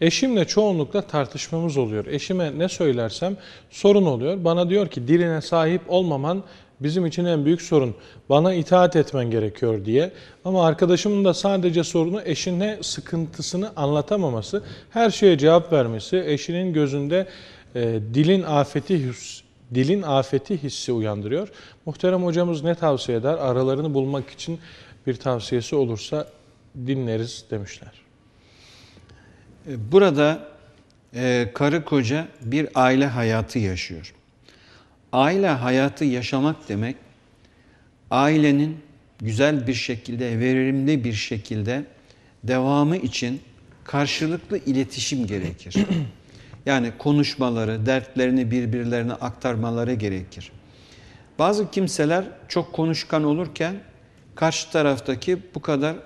Eşimle çoğunlukla tartışmamız oluyor. Eşime ne söylersem sorun oluyor. Bana diyor ki diline sahip olmaman bizim için en büyük sorun. Bana itaat etmen gerekiyor diye. Ama arkadaşımın da sadece sorunu eşine sıkıntısını anlatamaması, her şeye cevap vermesi, eşinin gözünde e, dilin afeti dilin afeti hissi uyandırıyor. Muhterem hocamız ne tavsiye eder? Aralarını bulmak için bir tavsiyesi olursa dinleriz demişler. Burada e, karı koca bir aile hayatı yaşıyor. Aile hayatı yaşamak demek, ailenin güzel bir şekilde, verimli bir şekilde devamı için karşılıklı iletişim gerekir. Yani konuşmaları, dertlerini birbirlerine aktarmaları gerekir. Bazı kimseler çok konuşkan olurken karşı taraftaki bu kadar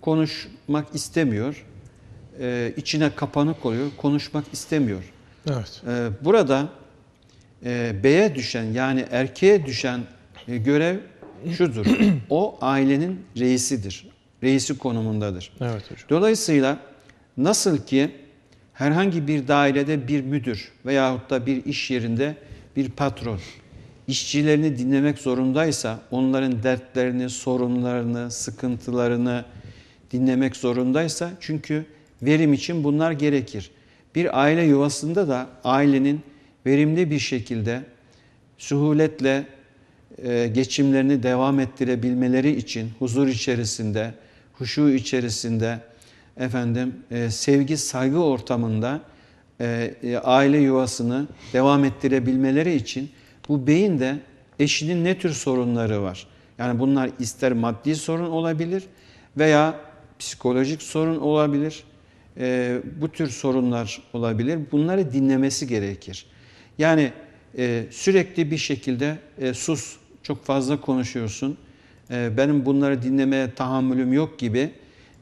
konuşmak istemiyor e, içine kapanık oluyor, konuşmak istemiyor. Evet. E, burada e, beye düşen yani erkeğe düşen e, görev şudur. o ailenin reisidir. Reisi konumundadır. Evet hocam. Dolayısıyla nasıl ki herhangi bir dairede bir müdür veyahut da bir iş yerinde bir patron işçilerini dinlemek zorundaysa, onların dertlerini, sorunlarını, sıkıntılarını dinlemek zorundaysa çünkü verim için bunlar gerekir. Bir aile yuvasında da ailenin verimli bir şekilde suhuletle e, geçimlerini devam ettirebilmeleri için huzur içerisinde, huşu içerisinde, efendim e, sevgi saygı ortamında e, aile yuvasını devam ettirebilmeleri için bu beyin de eşinin ne tür sorunları var? Yani bunlar ister maddi sorun olabilir veya psikolojik sorun olabilir e, bu tür sorunlar olabilir. Bunları dinlemesi gerekir. Yani e, sürekli bir şekilde e, sus, çok fazla konuşuyorsun, e, benim bunları dinlemeye tahammülüm yok gibi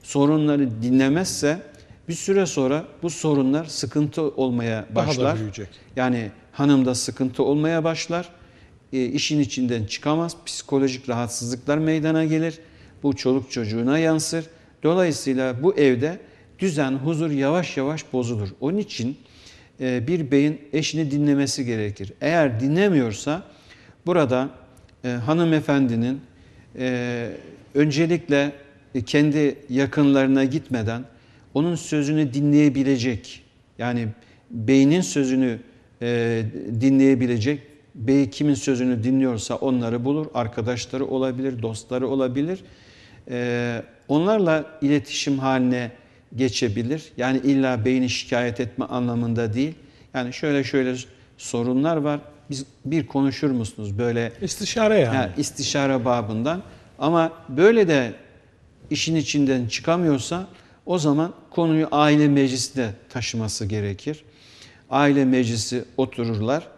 sorunları dinlemezse bir süre sonra bu sorunlar sıkıntı olmaya başlar. Daha da büyüyecek. Yani hanımda sıkıntı olmaya başlar. E, işin içinden çıkamaz. Psikolojik rahatsızlıklar meydana gelir. Bu çoluk çocuğuna yansır. Dolayısıyla bu evde düzen, huzur yavaş yavaş bozulur. Onun için e, bir beyin eşini dinlemesi gerekir. Eğer dinlemiyorsa burada e, hanımefendinin e, öncelikle kendi yakınlarına gitmeden onun sözünü dinleyebilecek, yani beynin sözünü dinleyebilecek, bey kimin sözünü dinliyorsa onları bulur, arkadaşları olabilir, dostları olabilir. Onlarla iletişim haline geçebilir. Yani illa beyni şikayet etme anlamında değil. Yani şöyle şöyle sorunlar var. Biz bir konuşur musunuz böyle? İstişare yani. yani istişare babından. Ama böyle de işin içinden çıkamıyorsa o zaman konuyu aile meclisine taşıması gerekir. Aile meclisi otururlar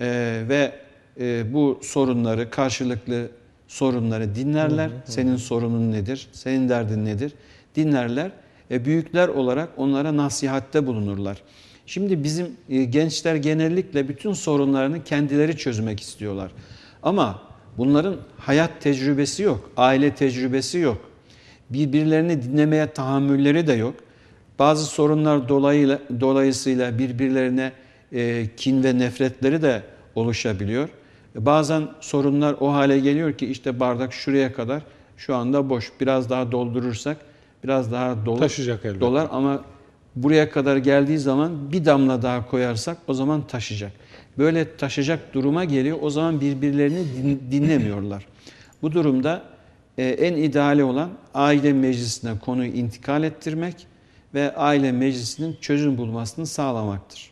e, ve e, bu sorunları karşılıklı sorunları dinlerler. Hı hı. Senin sorunun nedir? Senin derdin nedir? Dinlerler e, büyükler olarak onlara nasihatte bulunurlar. Şimdi bizim e, gençler genellikle bütün sorunlarını kendileri çözmek istiyorlar. Ama bunların hayat tecrübesi yok, aile tecrübesi yok. Birbirlerini dinlemeye tahammülleri de yok. Bazı sorunlar dolayıyla, dolayısıyla birbirlerine e, kin ve nefretleri de oluşabiliyor. Bazen sorunlar o hale geliyor ki işte bardak şuraya kadar şu anda boş. Biraz daha doldurursak biraz daha dolu, taşıyacak elbette. dolar ama buraya kadar geldiği zaman bir damla daha koyarsak o zaman taşıyacak. Böyle taşıyacak duruma geliyor. O zaman birbirlerini dinlemiyorlar. Bu durumda e, en ideali olan aile meclisine konuyu intikal ettirmek ve aile meclisinin çözüm bulmasını sağlamaktır.